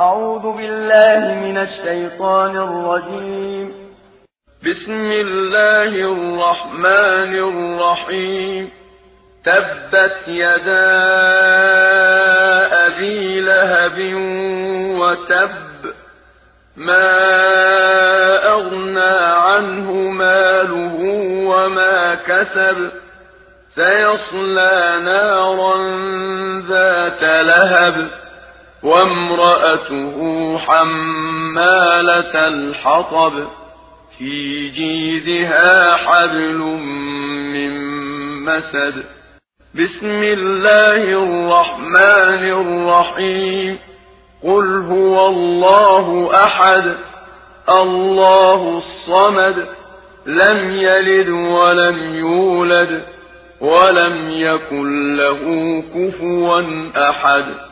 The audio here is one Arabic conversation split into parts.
أعوذ بالله من الشيطان الرجيم. بسم الله الرحمن الرحيم. تبت يدا أبي لهب وتب. ما أغنى عنه ماله وما كسب. سيصلى نارا ذات لهب. وامرأته حمالة الحطب في جيدها حبل من مسد. بسم الله الرحمن الرحيم. قل هو الله أحد. الله الصمد. لم يلد ولم يولد. ولم يكن له كفوا أحد.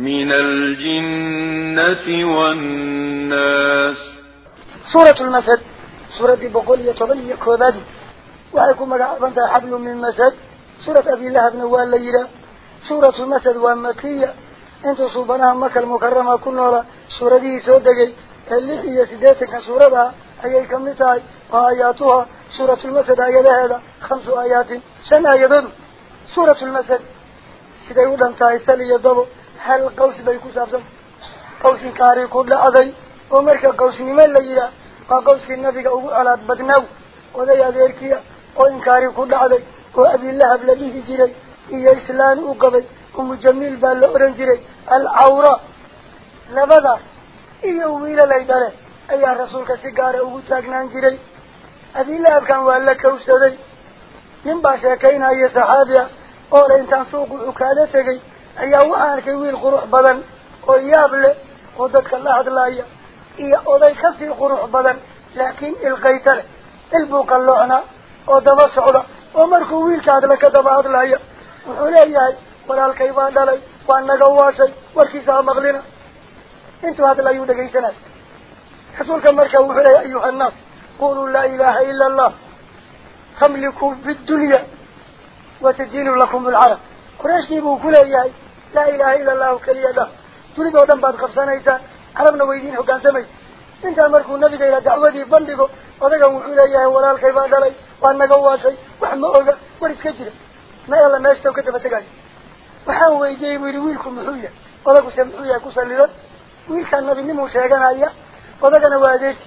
من الجنة والناس. سورة المسد سورة بقولية طبية كوبادي. وعيكم مقعبان حبل من مسد سورة أبي الله بن والليلة سورة المسد ومكية. انتو صوبناها مكة المكرمة كنولا سورة دي سودقي اللي هي سيداتك سورة أي كمتاي وآياتها. سورة المسد آيات. هذا هل قوس بيكو سابسم قوس كاري كل عضي ومركا قوس نمان ليلا وقوس في النبي أبو على بدنو وذي أذيركيا وإنكاري كل عضي وأبي الله بلديه جري إيا إسلام أقبي. ومجميل بالأورنجري العورة. لبدا. إيا ويلا ليداله أي رسولك سيقار أبو تاقنان جري أبي الله كان وألا كوسدي من باشا كينا أي صحابيا. أولا إنتان سوق عكالتك أي واحد كويل قروح بدن أو يابله قدرك الله أدلايا هي أذاي كفي قروح بدن لكن القيتر البوك اللعنة أو دبا سعودة أمر كويل كادلة كدبا أدلايا وحليا ولا الكيوان دلي وأنا جواشي وركيسا مغلنا انتو هاد لا يوجد قيتنا حصولك مركب وحليا أيها الناس قولوا لا إله إلا الله تملكوا في الدنيا وتدين لكم العرب qurayshkii buu ku leeyahay laa ilaaha ila allahu keliya dhah dunidoo dhan baad qabsanaysaan carabna waydiin hoggaansamaysa intaa markuu nabiga ila dacwadii bandhigo odagan wuxuu leeyahay walaalkay baa dhalay waa naga waashay wax ma oga war iska jira ma alla meeshta ka daba tegayo waxaan weydiiyey buu yidhi wiilku muxuu yahay odaguse muxuu yahay ku sallidan wiilkaa nabinimuu sheeganaya odagana waa adeerki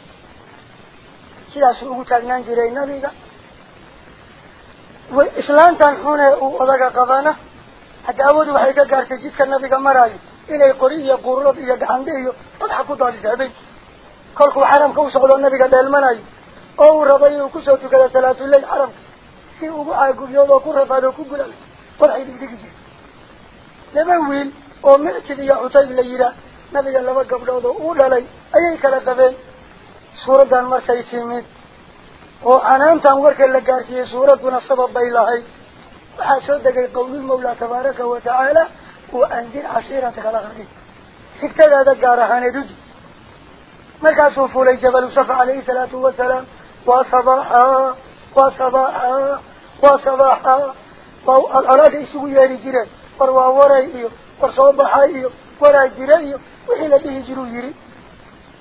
sidaasuu ugu taagnaan jiray nabiga islaantan xune uu odaga qabana iyo qurlad iyo gacandhe iyo fadxa ku daadisa habeenki kolkuu xaramka u socdo nabiga dheelmanayo oo uu rabo inuu kusoo tukado salaatuleyl xaramka si ugu caagubyood oo ku rafaado ku gulal fadxay dhigdhigi jirta laba wiil oo mictid iyo cutayb la yihaah nabiga laba gabdhood oo uu dhalay ayay kala qabeen suuraddan markay timid oo canaantan warka la gaarsiiyey suuradduna sabab bay lahayd وحاشدك قول المولى تبارك وتعالى وأنزل عشيرا تخلقين اكتدى ذكارها ندج ملكا صوفوا لي جبل صف عليه الصلاة والسلام وصباحا وصباحا وصباحا والعراض يسوي يا رجيري وروا ورائيه وصباحيه وراجيريه وحين به جلو يري.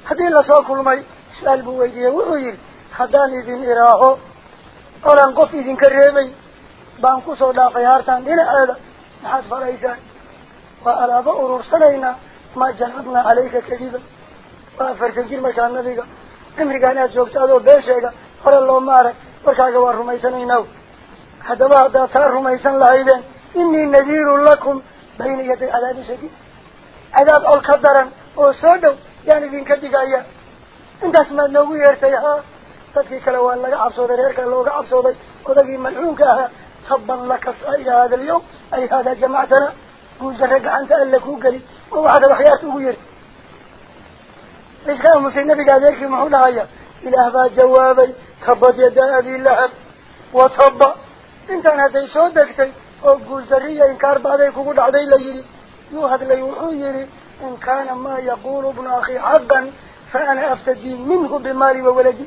هذه اللي صوكوا لمي سألبوا ويجيه وحيري خداني ذن إراهو. أولا قفي ذن كريمي. كريمي بانكو صودا فيارتان دين هذا نحاس فريسان وألاب أرور سنينا ما جنبنا عليك كذبا وأفرك جير مكان نبيك عمرك أنا جوكت أدو بيشيك قال الله مارك وكاك وارميسانينو هذا هذا صار رميسان لعيبين إني نذير لكم بين يدي عذاب شديد. عذاب القدرا وصدوا يعني بين كدقايا انت اسمع نوغو يرتيها. تدكي كلوان لك عبصودا ريرك لوغ عبصودا ودقي ملعونك صبا لك إلى هذا اليوم. أي هذا جماعتنا؟ قول جرق عنك ألكو قلي وواحد وحياته ويرت إيش كان مسيح النبي قال ذلك محولها هيا إله با جوابي تبت يدا أبي اللهب وطب إنت أنا دي سودكتي وقول ذرية إنكار بعدي كقول عدي ليري يوهد ليوحو يري. إن كان ما يقول ابن أخي حقا فأنا أفتدي منه بمالي وولدي.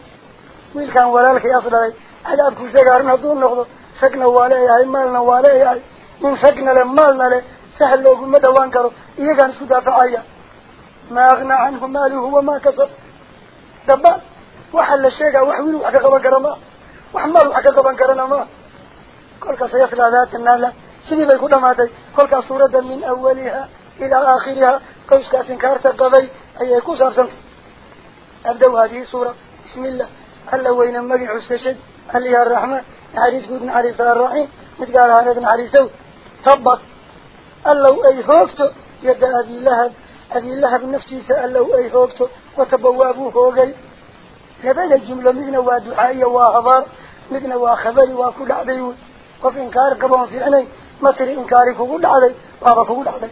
ويل كان ولالك يصدري عذابك سيقارنا دون نخضر سكنا واليه مالنا واليه من سكنا لمالنا له سهل لو ما دوان كرو. كان سكدا فعيا ما أغنى عنه ماله وما كسب. دبا وحل الشيء وحويل وحكا قبان كرما. وحمال وحكا قبان كرنا ما. كل سيصل ذات النالة سيدي بيكون ماتي كل صورة من أولها إلى آخرها. قوس كاسن كارتا قضي أي يكون سابسنت أبدو هذه صورة بسم الله. هل وين مجع استشد هل يا الرحمن حريص قد حريص الرحيم. متقال هذا حريصه طبط ألو أي هوكتو يد أبي لهب. أبي لهب نفسي سألو أي هوكتو وتبوابوه هوغي لبدا الجملة مدنا ودعائية وهبار مدنا وخبري وكل عديون وفي إنكار قبون في عني مصر إنكاري كل عدي وأبا كل عدي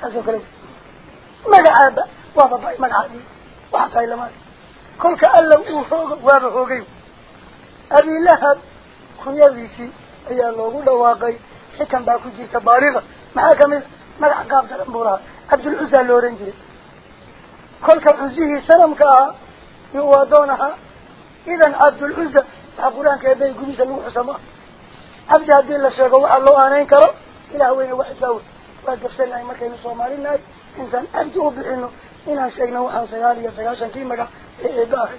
ساسو كلام. مقعابا وأبا باي مقعابي وحقا إلا مالي كل كألو أوهوغ وأبا هوغي أبي لهب كن يذيسي أي الله دواقي حكم باكو جيسة بارغة معاك مثل ملعق قابت الأمبراء عبد العزة اللورنجي كلك عزيه سلمك يوادونها إذن عبد العزة بقران كيبه يقول جيسة اللوح سماء عبد عبدين الله شاكه وعلى الله آنين كرو إلا هوين واحد لاول وقفتنا إما كانوا صومالي الناس إنسان أبدو بإنه إنا شاكنا وحان سيالي يا سياشا كيما إيه باهي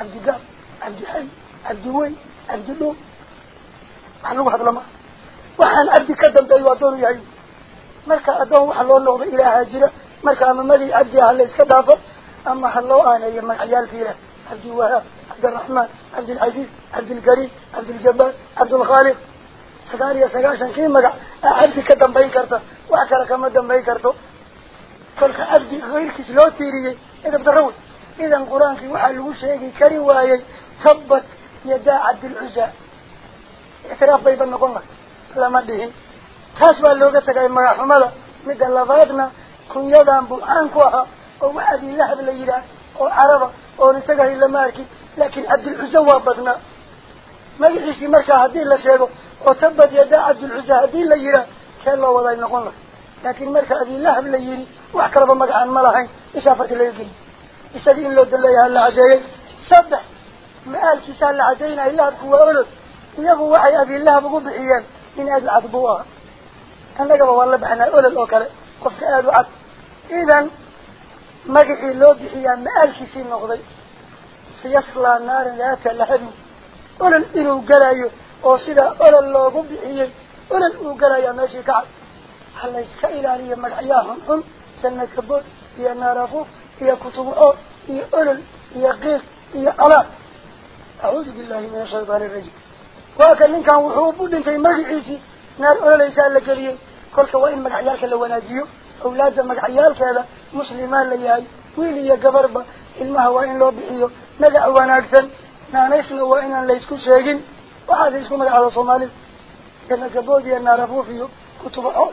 عبد قابت عبد الحج عبد الوي عبد اللو حلو واحد لما. وحن عبد كدم دايو دور يعي. مركا ادو وحا لو نوقد إلى هاجره مركا ما مدي عبد الله الكذاب أما حلو أنا يما عيال فيها عبد الوهاب عبد الرحمن عبد العزيز عبد القريب عبد الجبار عبد الخالق. سقال يا سقال شنكين كيما عبد كدم بأي كرتو. واكل كما دم بأي كرتو. كل عبد غير كيس لو إذا بدروش qur-aankii waxaa lagu sheegi kari waayey tabat يدا عبد العزى. اعتراف بيبا نقول لما دهين تاسوا اللوغة تقاي مرحمة مدى اللفاتنا كن يدان بوحان كوها. أو عدي الله بالليلة أو عربة. أو نسقه إلا ماركي. لكن عبد العزى وابدنا. ما يحيسي مركا هدين لشيغو وتبت يدا عبد العزى هدين ليلة كان الله وضعي نقول لك لكن مركا عبد الله بالليلة وحكرب مقعان ملاحين إشافة إساقين لو دليها اللي عجيي صبح مآلكيسا لعدينا إلا هو أولد إيقوا وحي أبي الله بقول بحيان من أدو عدبوها أنا قبل والله بحنا أولد أوكال قفت أدو عد إذن مقعي لو بحيان مآلكيسين نغضي سيصلى النار ذات لحد أولد إنو قلايو oo sida olol loogu bixiyey olol uu galayaa meeshii ka cad ha la iska ilaaliyo magacyaha xunxun janna kabood يا نارفو يا كتب أو يا أول يا قيس يا ألا أعوذ بالله من الشيطان الرجيم. وأكلن كان وحوب في كي مجلس نار أول ليس لك اليوم كل كوين مجعيالك لو ناجيو. أولاد مجعيالك هذا مسلمان لياي ويلي يا قبربة المهوين لو بحيو. نجع وناكسا نانيس نوائنا ليس كل شيء وهذا يسكو مجع على صومالي. كان كبودي النار فيو. كتب أو.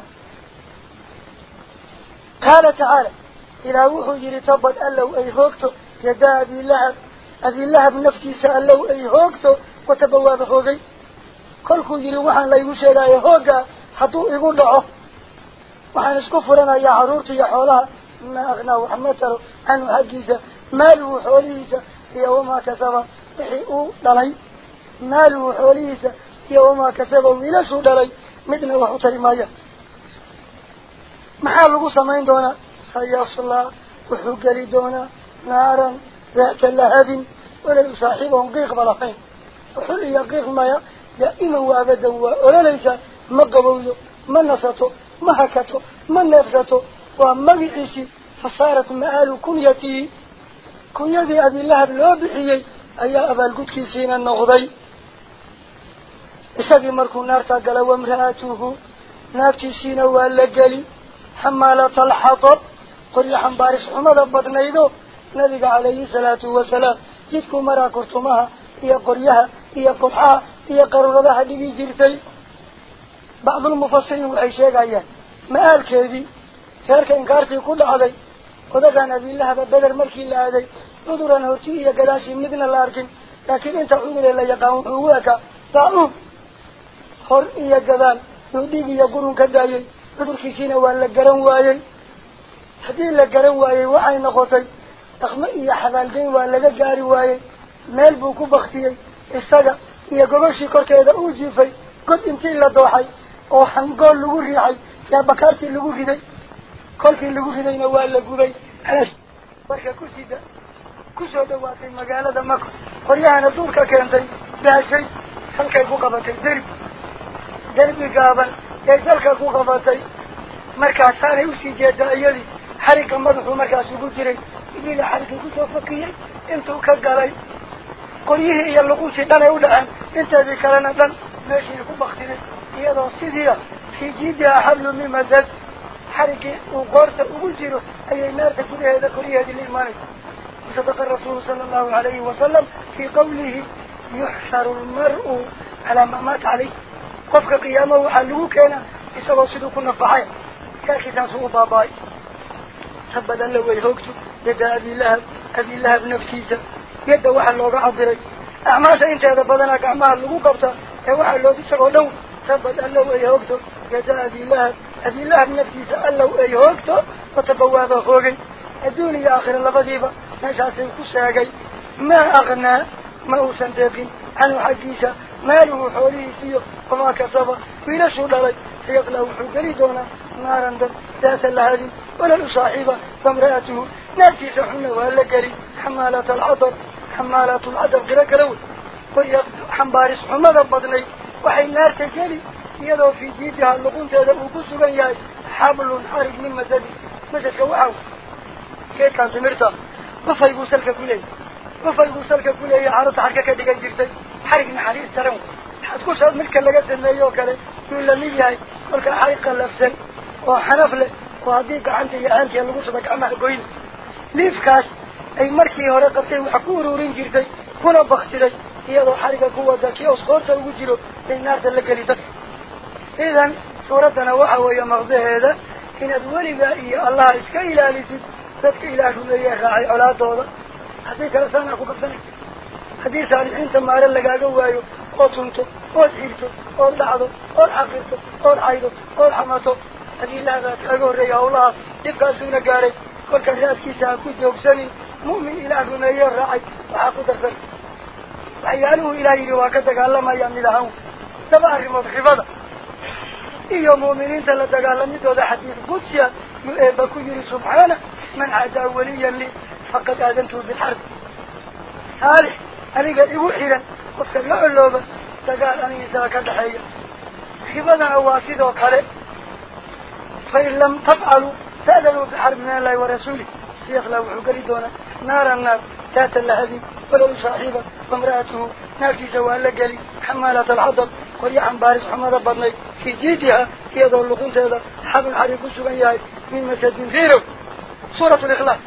قال تعالى allow ay hoogto yadaa abilahab abilahab naftiisa allow ay hoogto watabawaaba hoogay kolkuu yihi waxaan laygu sheegaayo hooggaa hadduu igu dhaco waxaan isku furanayaa caruurta iyo xoolaha ma aknaa wax ma taro canhu xaggiisa maaluhu xoolihiisa iyo wamaa kasaba wixii uu dhalay maaluhu xoolihiisa iyo wamaa kasaba wiilashuu dhalay midna wax u tari maaya maxaa lagu samayn doonaa فيصلى وحق لدونا نارا ذات لهب ولا يصاحبهم قيق بلخين وحل يقيق مايا يا إما وابدا ولا ليس ما قبوله ما نصته ما حكته ما نفسته وما بحيسي فصارت مآل كنيتي. كنيتي أبي الله لو بحيي أي أبا القدك سينا النغضي. إساق المركو نار تقل وامرأته نار تسينا وألقلي. حمالة الحطب. قل يحن بارس عمد بطنيدو نبيك عليه الصلاة والسلام. جدكو مرا كرتمها. هي قريها. هي قطعها. هي قررها. لبي جرتي. بعض المفسرين وعي شيء قايا ما قال كيدي كارك إنكارتي كل عدي وذكا نبي الله بدر ملكي الله عدي نظرا نورتي يا قلاشي مدن الاركن لكن أنت عمل الله يقاوم عوهك فأعوم حر هي قدام يوديك يقولون كدايا ودركي سينا وعلى قرن وعيي haddii la garan waayey waxay noqotay dhaqmo iyo xabaalgeyn waa laga gaari waayey meel buu ku baktiyey isaga iyo gogashii korkeeda uu jiifay god intii la dooxay oo hangool lagu riixay yaa bakaartii lagu riday kolkii lagu ridayna waa la gubay marka ku sida kusoo dhawaatay magaalada maka qoryahana duurka keentay daashay halkay ku qabatay derbi derbi gaaban ee dalka ku qabatay markaasaanay usii jeedaa iyadii حركة مضح مكاسي قدري إلينا حركة قلت كتوفكية انتو كالقالي قل يهي يلقوشي داني ودعان أنت ذكرنا دان ماشي كبختيني يدو سيديا في جيديا حبل من زاد حركة وقارسة وقدره أي نارك كل هذا قل يهدي الإيماني وصدق الرسول صلى الله عليه وسلم في قوله يحشر المرء على ما مات عليه. قفق قيامه وحلوه كان. يسوى سيدوكو النفحي كاكي تنسوه باباي. سبدا له ويهوكتو يدى أبي الله أبي لهب ابن فتيزة يدى واحد لوغا عبرك أعماسا انت هذا بدنك أعمال لغو قبطة. يوحى لو بسر ولو سبدا له ويهوكتو يدى أبي الله أبي الله ابن فتيزة الله ويهوكتو وتبواب أخوري الدنيا آخر اللفظيفة نشا سيخساقي ما أغنى ما هو سنتقين عنه حقيسة ما له حوله سيق وما كسبه. في نشه للي سيقله حقري دونا. نارا دا سيسل هذه lahadin walal u saaxiiba famra'atuhu naagtiisa xunna waa la geli xamaalata alcadar xamaalatu lcadar qiro kala wey way xambaaris xumada badnayd waxay naarta geli iyadoo fii jiidiha luqunteeda uu ku sugan yahay xablun xarig min masadi masadka waxaa geedkaan timirta qufay buu salka ku leeyahy qufay buu salka ku leeyahay carabta xarka ka dhigan jirtay xarig naxariis taran isku soo midka laga aantiya lagu shuba gacmaha goyna liifkaas ay markii hore qabtay wax ku ururin jirtay kuna baktiday iyadoo xariga ku wada kii oskoorta ugu jiro bay naarta la geli dadka idan suuraddana waxa weeye maqdaheeda inaad weligaa iyo allaha iska ilaalisid dadka ilaah rumeeye raacay colaadooda haddii kale saanaa ku qabsanay haddii saalixiinta maare lagaaga waayo ood tunto ood xirto ood dhacdo ood xaqirto ood caydo ood xamato هذه لعبة أقول ريا الله تبقى سونا قارج كل كالرأس كيسا أكود يوكسني. مؤمن إله من أي الرعي وحاقود الزر وحيانه إلهي رواكتك الله ما يعمل لهم. تبعر مضخفضة إيه مؤمنين تلتك الله نتوضى حديث قدسيا. يؤيبكو يري سبحانه. من عدا وليا لي فقد آدنته بالحرب. هالي أني قد إبوحي لن قد تبعوا اللوبة تقال أني إذا كدحي خفضة أواسيد وقالت فإن لم تفعلوا فأذنوا بحرب من الله ورسوله. سيخلوا حقريدونا نار النار تاتا لهذه ولو صاحبة ومرأته نافي زوال لقلي حمالة الحضر وريحا بارس حمالة بطني في جيدها يدور لخونت هذا حبل حريق السبيعي من مسجد غيره سورة الإخلاق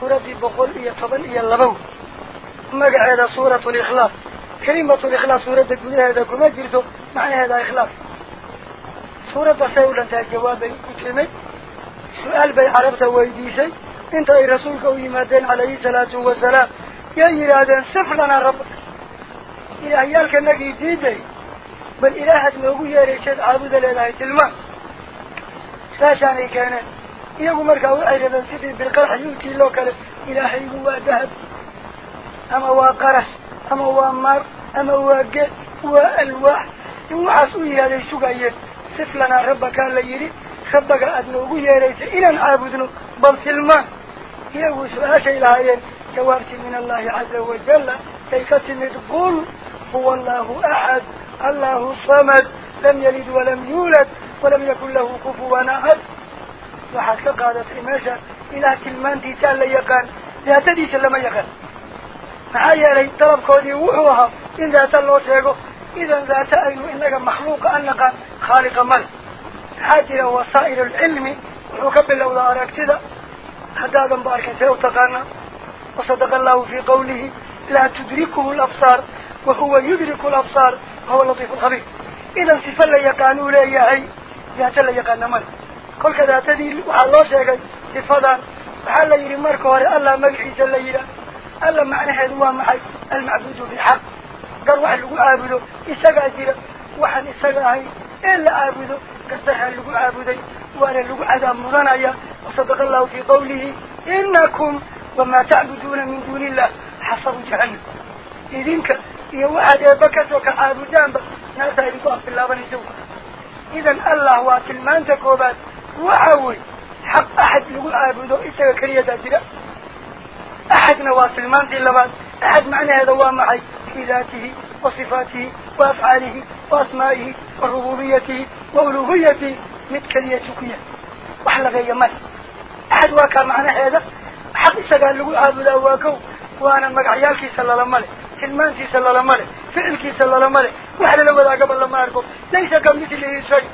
سورة بقول إيا طبال إيا اللبو. ما سورة الإخلاص. كلمة الإخلاص سورة قولها إذا كما جلتو معنى هذا إخلاص. Dhantahay jawaabbay u timid su-aal bay carabta weydiisay inta ay rasuulka u yimaadeen calayhi salaatu wasalaam yay yidhaahdeen sif lanaa rabba ilaahyaalkanagii diiday bal ilaahaad noogu yeerayseed caabuda leedahay tilmaan saashaanay keeneen iyagu markaa waxay rabeen sidii bilqarx yuutii loo kale ilaahaygu waa dahab ama waa qaras ama waa maar ama waa geed waa alwaax in waxaas u yihahday sugayeen sif lanaa rabbakaa la yidhi rabbaga aada noogu yeeraysa inaan caabudno bal tilmaan iyagu su-aashay lahaayeen jawaabtii min allahi caza wajalla ay ka timid qul huwa allahu axad allahu samad lam yalid walam yuulad walam yakun lahu kufuwan axad waxaad ka qaadatay meesha ilaah tilmaantiisaa la yaqaan daatadiisa lama yaqaan maxaa yeelay dalabkoodii wuxuu ahaa in daata loo sheego إذا لا تأين إنك مخلوق أنك خالق من حاجر وسائل العلم. وكبل لو لا أراك تذا هذا مبارك سيوتقانا وصدق الله في قوله لا تدركه الأبصار. وهو يدرك الأبصار. هو لطيف الخبير. إذا سفا لا يقانو لا يهي ذات لا يقان من كل كذا تدير وعلى الله شيئا سفا وحالا يرمارك وراء الله مجحي جل يرى الله معنى هذا هو المعبود بالحق. قال واحد لقوا عابده إساق عزيلا واحد إساق عاي إلا عابده قال سحر لقوا عابده وأنا لقوا عذاب مضانايا وصدق الله في قوله إنكم وما تعبدون من دون الله حصر جهنم. إذنك إيا واحد يبكت وكا عابدان بك ناسا يبقوا في الله ونزوك إذن الله وات المانتك وبات وعوي حق أحد لقوا عابده إساق كريتا جلا أحد نواس المانت اللبات أحد معنى هذا معي بذاته وصفاته وأفعاله وأسمائه وربوبيته وألوهيته. متكلية كية وحل غير مال. أحد واكا معنا هذا؟ حق قال له أبدا واكو وأنا مقعيالك صلى الله عليه سلمانتي صلى الله عليه فعلك صلى الله عليه وحل لما ذا قبل ما أركب ليس كم مثله شيء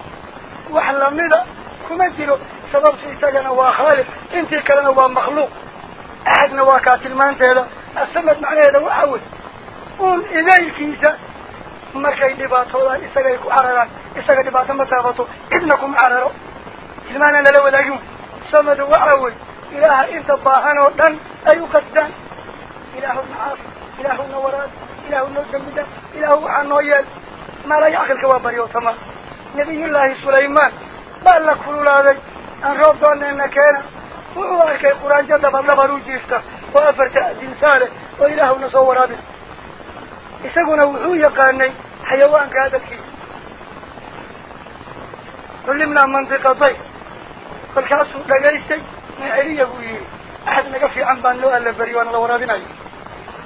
وحل لماذا كما تلو سبب سيساقنا وخالف انت كلا هو مخلوق. أحد نواكا سلمانتي هذا. السمت معنا هذا هو وحاول uun idaylkiisa markay dhibaatoodaan isagay ku cararaan isaga dhibaato ma taabato cidna kuma cararo tilmaana lala wadaagin samadu waxa wey ilaaha inta baahan oo dhan ay u qasdaan ilaahuna caafi ilaahuna waraad ilaahu noo dambida ilaahu waxaa noo yeel maalay caqilka waa baryootama nabiyullaahi sulaymaan baa la kululaaday aan roob doonayna keena wuxuu arkay quraanjo dhabar dhabar u jiifta oo afarta adinsaale oo ilaahuna soo waraabin xayawaanka hadalkiisa cullimnaa mantiqa dayr kolkaasuu dhagaystay maceliya buu yihi axad naga fiican baan loo allaberi waana la waraabinayo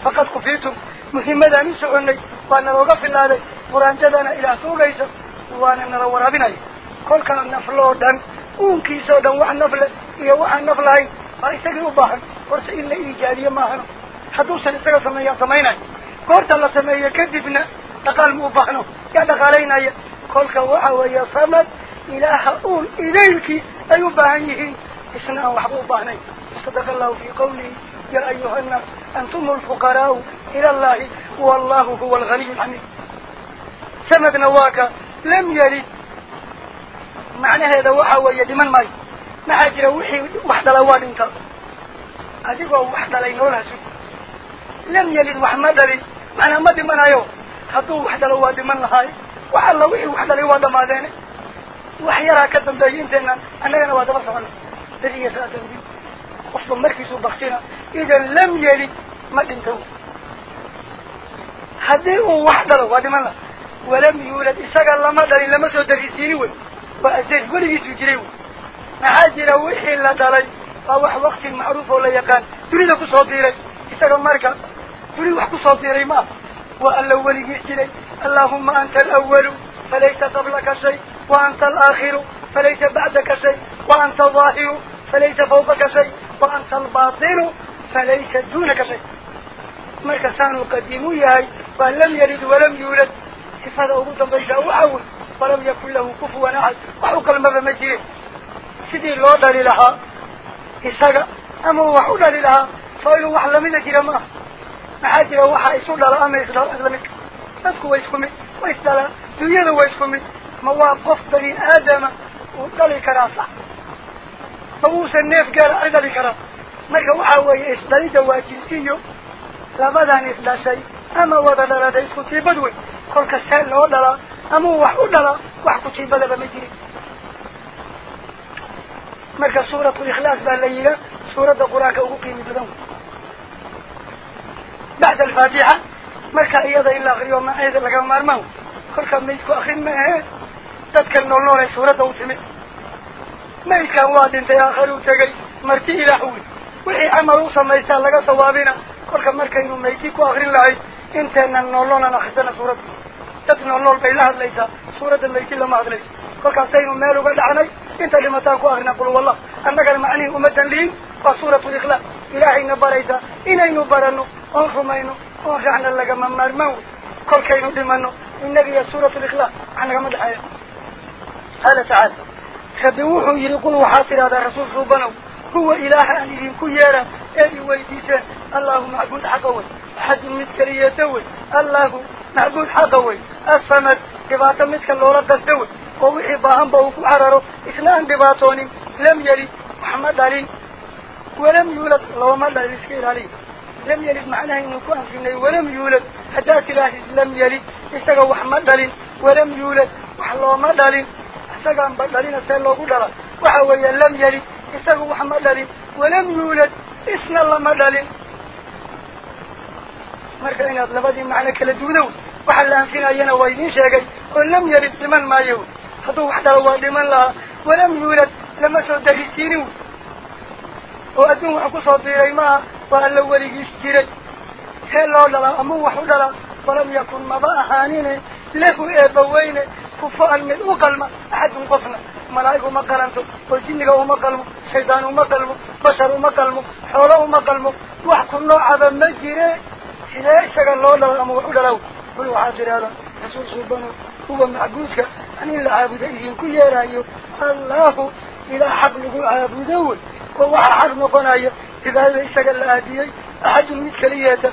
faqad kufiitum muhimadaan u soconay waa nalooga filaaday quraanjadana ilaah tuugaysa waana nala waraabinayo kolkaa nafloo dhan uunkiisao dhan wax naf leh iyo waxaan naf lahayn waa isagii u baahan horta in la iijaadiye maahano hadduusan isaga sameeyaa samaynayo قلت الله سمي يكذبنا تقال موفقنا. قد قالينا كلك وعوى يا صمد. إله أقول إليك. أيبانيه إسنا وحبوباني صدق الله في قوله يا أيها الناس أنتم الفقراء إلى الله. والله هو الغني الحميد. سمد نواك لم يلد. معنى هذا وعوى يدمن ماي. ما عجر وحي وحد الأواد انت. هذه هو وحد لم يلد محمد لي. أنا ما دي من أيوه. خطوه واحدة لو دي من لهاي وحال لو إيه واحدة لو دي من ديني وحيارها كدام دايين دينا أنا أنا وادي بس عنه دي إيه سأتم دي وصل مركز وبختينا إذا لم يلي ما دينتو هذي هو واحدة لو دي من له ولم يولد. إساق الله ما داري لما سوى داري سينيوه بأزيز قولي يسو جريوه. نحاجر وحي الله داري. فهو وقت معروف ولا يقان. تريدك صديرك إساق المركز. تريد وحكو صوتيري ما ولي يحجري اللهم أنت الأول فليس قبلك شيء. وأنت الآخر فليس بعدك شيء. وأنت الظاهر فليس فوقك شيء. وأنت الباطل فليس دونك شيء. مركسان القديمي هاي لم يرد ولم يولد. سفاد أبوضا بيجاء وعود ولم يكن له كفو ونعد وحوق المذا مجيء. سدي الوضع للها إساقا أما هو للها فإنه أحلى منك لما معاجره وحا يسول على أمي يسول على أسلمي تسكو ويسكمي ويسدالا دنيانا ويسكمي مواقف بني آدم وقالي كراسا موسى النيف قال أردالي كراسا مالك وحا ويسدالي دواه جنسيو لابدان إسلا شيء. أما وضع لدى يسكو تي بدوي. قولك السهل لأولا أما وحود لأولا وحكو تي بدبا مجري مالك سورة الإخلاص بأليلة سورة قراءة أقوكي مدرون بعد الفاتحة. مركا أيضا إلى اخر يوم أيضا لك مارمان خلقا ميسكو اخين ما إيه تذكر نولون اي سورة وثمين ميسكا واد أنت يا اخر وتقل مرتي إلى حول. وحي عمل وصم ايسا لك ثوابنا خلقا مركا انو ميسكو اخر الله أنت إن نولون انا خزنا سورة تذكر نولون اي لحظ ليسا سورة الميسكي لما اخر ليس. خلقا سينو ميلو قد عني أنت لما تاكو اخرنا قلو والله. انك المعنين امتا لين. وصورة الاخلاق إلهي نبار ايسا انه ينبار أنفمينو أنفعنا لك من مرمو. كل كينو دمانو إنك يا سورة الإخلاء عنك مدحية هذا تعالى خبوحوا يلقوا حاصر هذا الرسول صوبانو هو إله أليهم كيارا أي ويديسان الله معبود حقوي. حد مذكر يتوي. الله معبود حقوي. أصمد دباطا مذكر لورا قدوي ووحي باهم بوكو عرارو إخلان دباطوني لم يري محمد علي. ولم يولد لوما لا يسكير علي. لم يلد معناه إنه كهفين ولم يولد. حتى كلاه لم يلد. استقى وحمدل ولم يولد. وحلو مدل استقى مبدلين سيلو قدر. وحويا لم يلد. استقى وحمدل ولم يولد. إسم الله مدل مركزين أطلب هذه معنى كالدونو وحل أنفين أينا وإذن شاكي ولم يلد لمن ما يو. حطو وحده الله لمن لها ولم يولد. لما سوى دهي سينو وأدنو حكو صديري فهل لو ولي يشتري هل لو للا أمو وحضر فلم يكن مضاء حانيني له إيبا وين كفاء من أقلم أحد قفنا ملايك مقلمت والجنك مقلم شيطان مقلم بشر مقلم حوله مقلم وحكم نوع هذا المجر شلي شكا لو للا أمو وحضره كل حاضر هذا رسول سبحانه هو معقوسك أن إلا عابدين كي يرى الله إلى حبله عابدون وهو حرم قنايه إذا هذا إساق الآدي أحد من كليهتا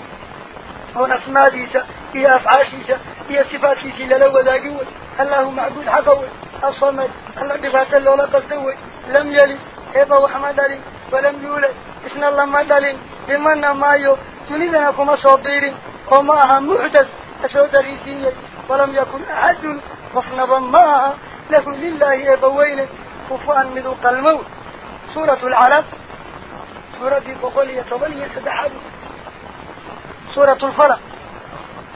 هنا سماديتا إيا أفعاشيتا إيا صفاتيتا للاوة ذاقوة الله معبود حقوة الصمد الله بفاة الله قصدوة لم يلي إيبا وحمد علي ولم يولد إسنا الله مد علي بمنا مايو تنيدنا كما صديرين وماها معدس أسود ريسيني ولم يكن أحد مصنبا معها له لله إيبا ويله خفوان مذوق الموت. سورة العرب. سورة بقولية طبانية سدحاد سورة الفلق.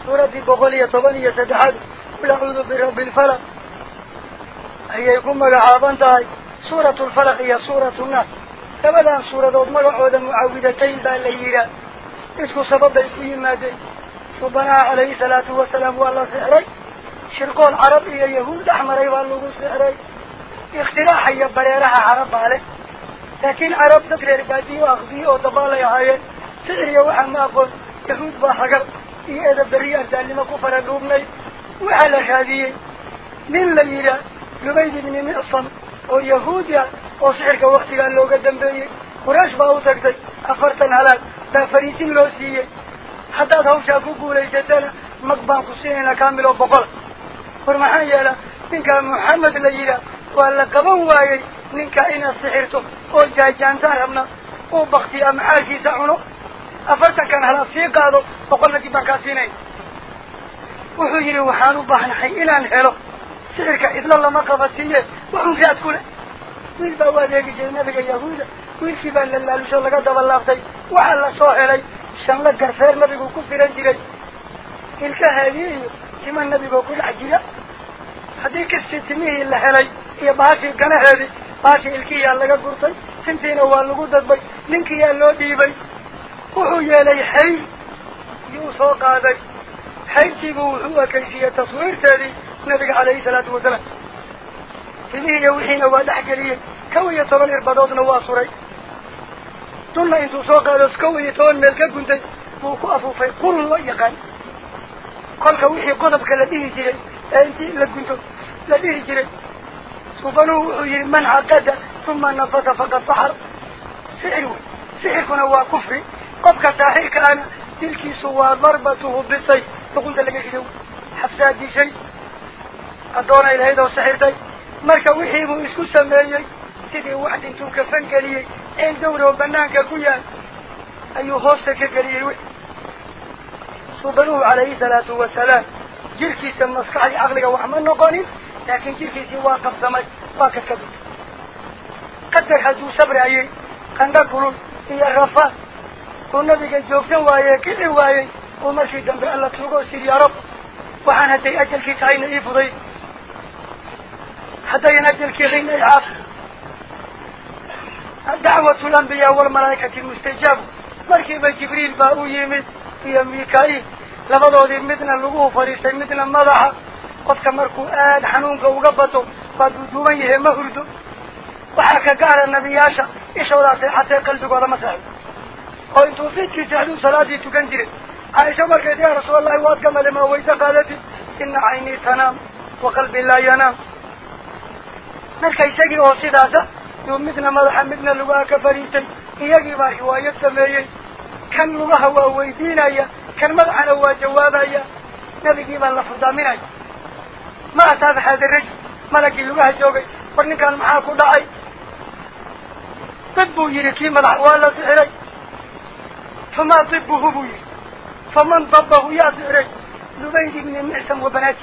سورة بقولية طبانية سدحاد قل أعوذ برب الفلا أي يكون ملعابان تاي. سورة الفلق هي سورة الناس. تبدا سورة ضد ملعودة معاودتين بأن ليلة اسكو سبب ديكوه مادي ربنا عليه الصلاة والسلام والله سحري شركون عربي يهود أحمري أيوة والله سحري اختلاح يبريرها عرب عليه. Yahuud baa ragar iyo edabdariyo ardaalnimo ku fara dhuubnay waxaa la raadiyey nin la yidhaah lubayd ibni micsam oo yahuudi ah oo sixirka waktigaa looga dambeeyey quraysh baa u tagtay afartan halaad baa fariisin loo siiyey haddaad hawshaa ku guulaysatana mag baan ku siinaynaa kaamil oo boqola war maxaa yeela ninkaa maxamed la yidhaah waa la qaban waayey afartankan halaad sii qaado boqolna dib baan kaa siinayna wuxuu yidhi waxaan u baahnahay inaan helo sixirka cidlo lama qabatiiye waxun raad ku leh wiil baa u adeegi jiray nabiga yahuuda wiilkii baa la laalusho laga daba laabtay waxaa la soo helay shanla garfeer nabigu ku firan jiray ilkaheedii iyo tima nabigoo ku dhex jira haddii kastii timihii la helay iyo baashii ganaheedii باشي الكي يالغا قرطي سنتين اوالغو دادبك لنكي يالو ديبك وحو يالي حي يوسو قادك حي تيبو هو كيسية تصوير تالي نبيك عليه سلاة وزلاة تليه يوحين اوال احكالية كوية صبان اربادات نواصوري تلنا انتو سوق هذا سكوية طوال ملكة كنت موكو افو في قول الله يقال قولك وحي قضبك لديه جري انتي لك كنتو لديه جري فقالوا من عقد ثم نفض فقط صحر. سعره سعر كنا هو كفر. قبك ساحر كان تلك سوى ضربته بالسي فقلت لك اخذوا حفزة دي شيء. عدونا إلى هيدا وسحر دي مالك وحيبه إسكو سمايي سيدي واحد انتو كفن قليي اين دوره وبنانك كويا. أيو هوستك قليي صبروه عليه سلاة والسلام. جلكي سمسكعي عقلك وحمن نقاني لكن كيف سوى قبضة ماي باكا كبير قدر حدو سبر عيي قنقا قلون إيا الرفا قلنا بيك جوفتن وايه كده وايه ومشي دمبر الله تلقو سير يا رب. وحان هدي أجل كي تعين إيه فضي. هدي نجل كي غين إيه عاف الدعوة الأنبياء والملائكة المستجاب مركبة جبريل باقو يمد إيا ميكاي لبضو دي مدنا لقوه فريسي مدنا مضحة waa duuduuban yahay ma hurdo waxaa ka gaara nebiyaasha ishoodaa seexatee qalbigooda ma seexdo oo intuu fiidkii seexduu salaadii tukan jiray caaisha markeed yaa rasuulallahi waad gamale maa wayse qaadatid ina caynii tanaam wa qalbii laa yanaam marka isagii oo sidaasa yuu midna madaxa midna lugaha ka fadhiistay iyagii baa riwaayad sameeyey kan lugaha waa weydiinaya كان مدحنا هو جوابا يا نبي ما الله ما أصاب هذا الرجل. ملك اللغة جوغي ورن كان معاه كل عي طبه يركي مدح ولا سحري فما طبه بوي. فمن طبه يا سحري لبيد من المعسم وبنات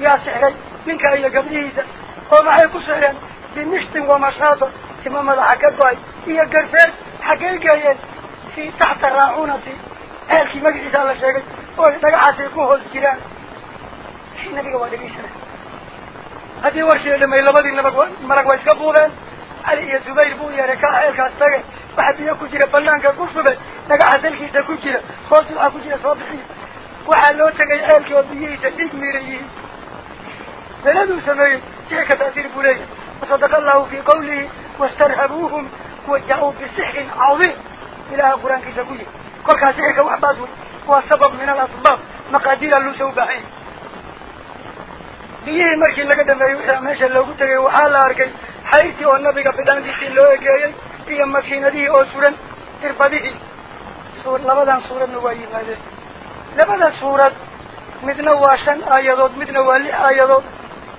يا سحري منك إلى قبله وما هيكو سحرا بنشط ومشاطة كما مدح كدوي هي قرفين حقيقة في تحت الراعونة. la sheegay oo dhagaxaasay ku hoos jiraan هذه ورشه لما يلا بدي نبغى مرق واش قبوله علي يا زبير بو يا ركاع الكاستري ياكل جيره بلانكا قصبه نجا عدل كي تاكل جيره خالص اكو جيره صابخي وحال لو تجي عيلك وديي تديك ميري بلدو سمي شيخ تاثير بولي وصدق الله في قوله واسترهبوهم وجعوا بسحر عظيم إلى القران كي تقول كل كاسحر كواحد باسود هو سبب من الاسباب. مقادير اللو سوبعين بيه مركي لقد ما يوحي ماشا لو قلت لي وحالا أركي حيثي والنبي قفدان دي سين لو يجي في مكينة دي أو سورة لبدا سورة نوايي هذا لبدا سورة مثل واشن آيادات مثل والي آيادات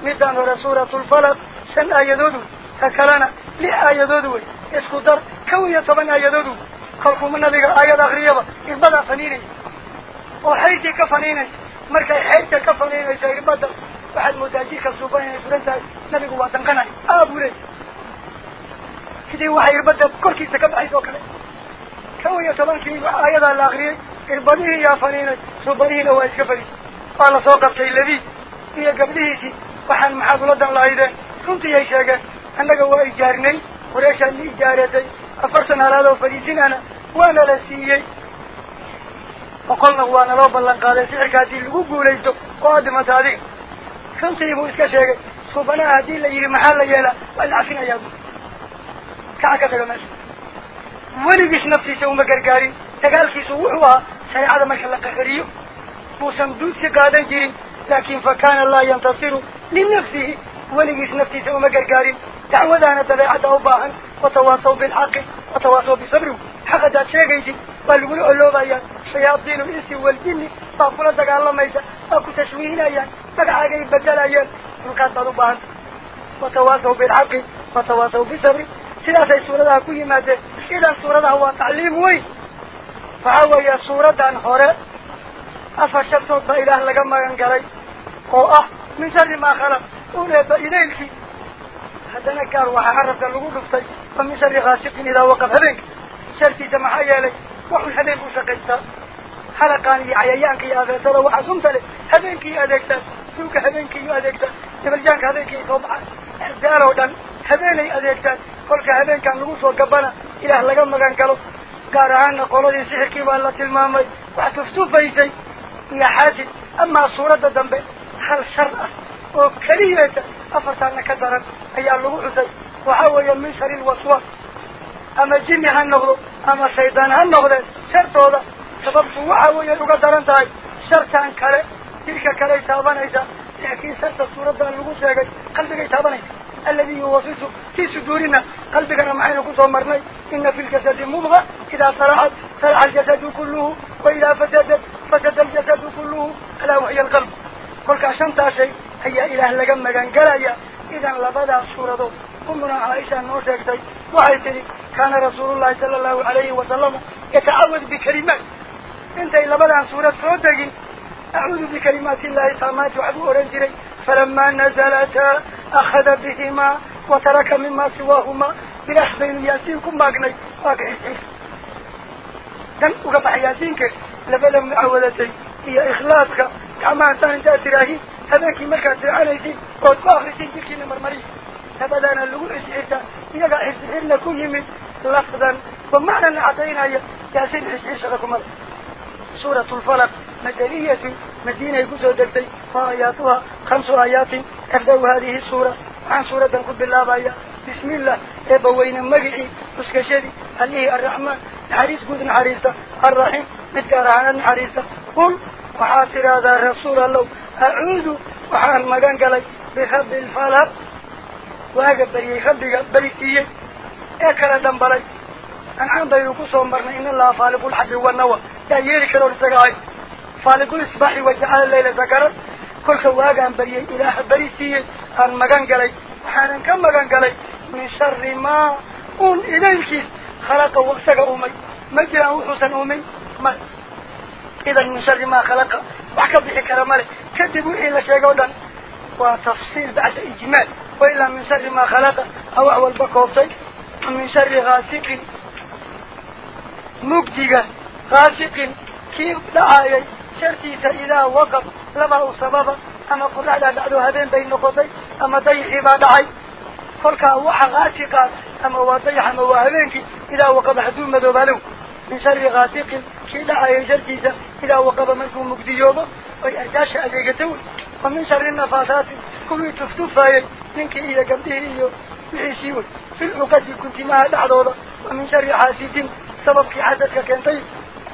مثل سورة الفلق شن آيادات تكلنا لي آيادات اسكو در كوية kolkuuma nabiga aayad akriyaba irbadaa faniinaysa oo xaydii ka faniinaysa markay xaydta ka faniinaysa irbada aa buu leey sidii waxay irbada korkiisa ka baxays oo kale kow iyo tobankii aayadaa la akriyay irbadihii yaa faniinay suubanihiina waa iska fadhiisay waa lasoo qabtay labiid iyo gabdhihiisii waxaan maxaad ula dan lahaydeen runtii ay sheegeen annaga waa ijaarnay wareeshaan ni ijaareetay afartan halaad oo fadhiisinana waana la siiyey boqolna waana loo ballan qaaday sixirka haddii lagu guulaysto oo aad dhimata adiga خمسي يبو إسكا شيئا صوبنا هدين ليلي محال ليلة وإن عفين أيضو كعكا تغمس ولي بيش نفسي سوما قرقاري تقال في سوحوها سيعة ماشا لك خريو بو سمدود سيقادا جيرين لكن فكان الله ينتصر لنفسه ولي بيش نفسي سوما قرقاري تعوذان الدباعة أوباها وتواصوا بالحق وتواصوا بصبره حقا دا شيغيدي بلغول اولوبا يا شياطين الإنس والجن طافلا دغالا ميسا أكو تشويهنا يا تقعاقي بدلا يا وكان طلبان فتواصوا بالحق فتواصوا بسر سلا سورة دا كوي مادة إلا سورة دا هو تعليم وي فعوا يا سورة دا انحورة أفشبتوا با إله لغم ينقري أو أه من شر ما خلق أولي با إليلكي هذا نكار وحارف دا لغو فمن شر غاسقين إذا وقف هذنك شرتي جمع عيالك وحن هذين بوسقتا حلقاني عيالك يا ذا سلا وعصم فلي. هذينك يا ذكتا سوك هذينك يا ذكتا تبل جانك هذينك طبعا زارو دن هذين يا ذكتا كل كهذين كان نقص وقبنا إلى هلاك ما كان كلو قارع عنا قلدي سحر كي والله تلمامي. وعطفتوا في شيء يا حاسد أما صورة دم هل شرعة وكريمة أفرت أنك درن أي اللوح زي وحاول من شر الوسواس jini ha noqdo ama shaydaan ha noqdeen shartooda sababtu waxa weeye uga daran tahay shartan kale jirka kaley taabanaysaa laakiin sharta suuraddan lagu sheegay qalbigay taabanaysa aladi yuwasisu fii suduurina qalbigana maxaynu kusoo marnay ina fi ljasadi mudga idaa salaxat salaxa aljasadu kulluhu wa idaa fasadat fasada aljasadu kulluhu alaa wahiya alqalb kolkaa shantaa shay ayaa ilaah laga magan galaya idan labadaas أمنا عائشة نوشكتي وحيثني كان رسول الله صلى الله عليه وسلم يتعوذ بكلمات. إنت إلا بلا عن سورة صوتك أعوذ بكلمات الله تعمات وعبو أرنجري. فلما نزلت أخذ بهما وترك مما سواهما بالأحبين ياسين كم باقني. باقي دم وقفع ياسينك. لبلا من أولتي. هي إخلاصك. كما أنت أتراهي. هذاك مكاتر عليك قد باقي سيديك نمر أبداً اللقوع الشعيرتا إنك إسحرنا كيهم لفظاً. ومعنى اللي أعطينا ياسين إسحر شغلكم سورة الفلق مدنية مدينة يكوزه دلتي فآياتها خمس آيات. أبدأوا هذه السورة. عن سورة القب بالله بايا. بسم الله. أبوين مقعي؟ أسكشدي أليه الرحمن؟ حريص قد حريصة الرحيم متقرعان حريصة قل وحاصر هذا الرسول الله. أعوذ وحان مقانك لي بخب الفلق. واقب بري خب بريسية اكرا دنبلي أن عن بيوكو صومرنا إن الله فالق الحب والنوى يا يلي كرور سقاعي فالق الإصباح وجعل الليلة ذكرت كل كواقا بري إله بريسية أن مقان قلي وحانا كم مقان قلي من شر ما قل إليك خلق وقسك أمي مجرى وحسن أمي ما إذا من شر ما خلق وحكى بحكرة مالي كذبوا إلى شيء قولا وتفصيل بعد إجمال وإلا من شر ما خلق أو أول بكوطي من شر غاسق. مبتغة غاسق. كيف؟ دعايا شرطي سإله وقف. لما هو أما قرع لا بعد هذين بين نقطي أما ضيح ما دعي فلك أوحى غاسقا أما هو ضيح ما هو هذينك إذا وقف حدوم مدوبانو من شر غاسق. كيف دعايا شرطي سإله وقف منكم مبتغة ويأداش أليك تول ومن شر النفاثات كمي تفتفايت منك إيا قبضه إيو بحيسيوه في العقد كنت ما أدعضوه ومن شر حاسد سببك حسدك كنتي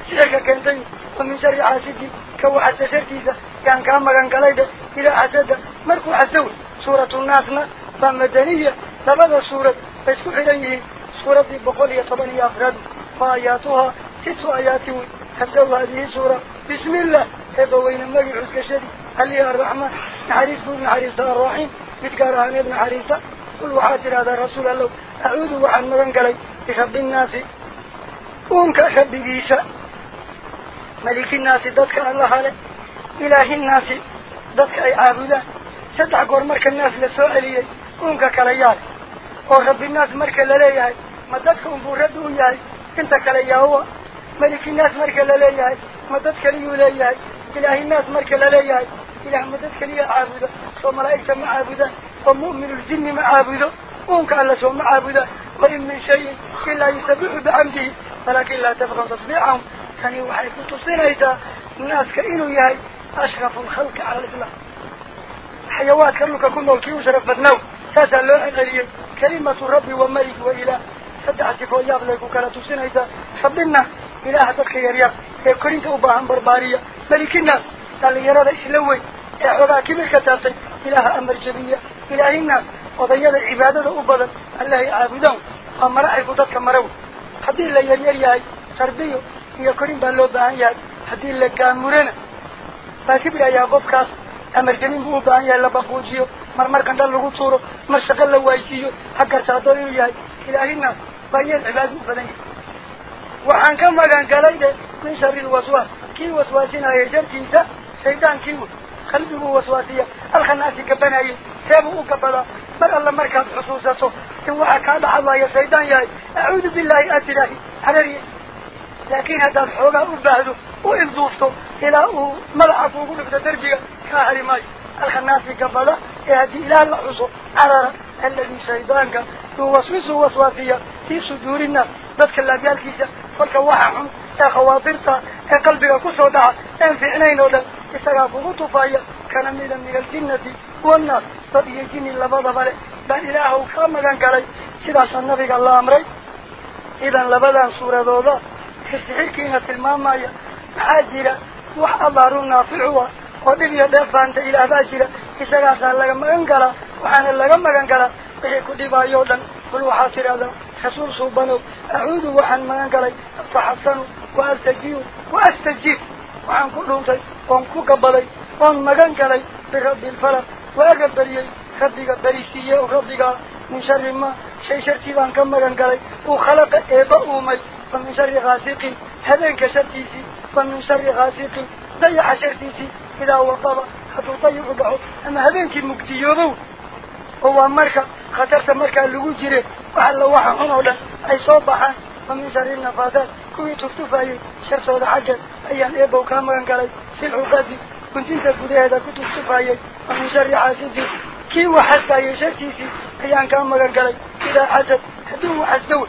سيحك كنتي ومن شر حاسد كو حسد شرتيزة كان كاما كان قليدة إلى حسد مركو حسدو سورة الناسنا فمدنية لبدا سورة فاسكح إليه. سورة بقولية طبانية أفراد فآياتها ست آيات حسدو هذه سورة بسم الله. هذا وين مجي حسك شديد. شدي اللي الرحمن نحريس بن حريص الرحيم عن ابن حريصة قل وحاتر هذا رسول الله أعوذ وحن مغن قلي بخب الناس. وانك خب بيسا ملك الناس ضدك الله عليه إله الناس ضدك أي عابدا سدع قور مرك الناس لسؤاليه uunka kala yahay oo rabbinaas marka laleeyahay ma dadka unbuu rabbi u yahay inta kale yaawa malikinaas marka laleeyahay ma dad kaliyuu leeyahay ilaahinaas marka laleeyahay إلى حمدت كلي عابدة ومرأيت معابدة ومؤمن الجن معابدة وهم لسهم معابدة وإن من شيء إلا يسبح بعمده ولكن لا تبغى تصبيعهم كان يوحيك تصنيعي الناس كإنو ياهي أشرف الخلق على الإطلاق. حيوات كرلك كل ملكي وشرف بدنو ساسا اللوحي قليل كلمة الرب وملك وإله. فدعتك ويابلك وكلا تصنيعي فبننا إله تبخي يريق يكرينك أباهم بربارية. ملك الناس قال يرى إسلوي إحوغا كبير كتابتي إله أمر جبية إله الناس. وضيّد العبادة أبدا الله عابدون أما رأي قدتك مرو حدي الله سربيو هي كريم بالله بان ياي حدي الله كامورنا فكبير يا قفكاس أمر جبين بو بان ياي لبقوجيو مرمر كان لغو تورو مشغل لو وايسيو حق سادو انو ياي الهنا بايين عباد بدن وحان كان مغان قالي من شر الوسواس. كي وسواسنا يا شركيسا شيطان كيو قلبه وسواسية الخناسي كبناي سيبه كبلا مر الله مركز حصوصته إن وحا كان الله يا شيطان ياي أعوذ بالله أتلاهي حرري لكن هذا الحوغة أبهده وإن إلى ملعب وقلب تدرجه كاهري ماي. الخناس قبلا يهدي إلى الحصو عرر الذي شيطانك يوسوس وسواسية في صدور الناس ذاتك اللابيال كيسا فالك وحاهم يا خواطرتا يا قلبك كسو دعا ان في عنين ولا يساقفه طفايا كان من من الجنة والناس فبي الجن اللبضة بلي بان إلهه كاملا قالي سيداس النبي الله أمري إذا لبدا سورة دودا كستحركينا في الماما حاجرة وح الله رونا في العوى ودب يدف أنت إلى باجرة إسقى صار لك مغن كلا وحنا لك مغن كلا وحي يودا كل وحاصر هذا حصول صوبانو أعود وحن مغن كلا فحسنوا وأستجيب. وأستجيب. وحن كلهم تي وأن كوكبالي وأن مغن كلا برب الفلق وأقبري خبك بريسية وخبك من شر ما. شيء شرتي وأن كم مغن كلا وخلق إيبا أومي. ومن شر غاسق. هذين كشرتيسي ومن شر غاسق. ضيع شرتيسي إذا وقضى حتى طيب بعض. أما هذينك المكتيوبو هو مركا خطرت مركا اللي وجري وحل الله عمره ولا أي صوب عن فمن شرير نفاذات كوي تكتف أي شر صوت حجر أي أن إيبا وكامر انقلي في العقادي كنت انت كده هذا كنت تكتف أي فمن شرير حاسدي كي وحسد أي شر تيسي أي أن كامر انقلي إذا حسد. هدو وحسدو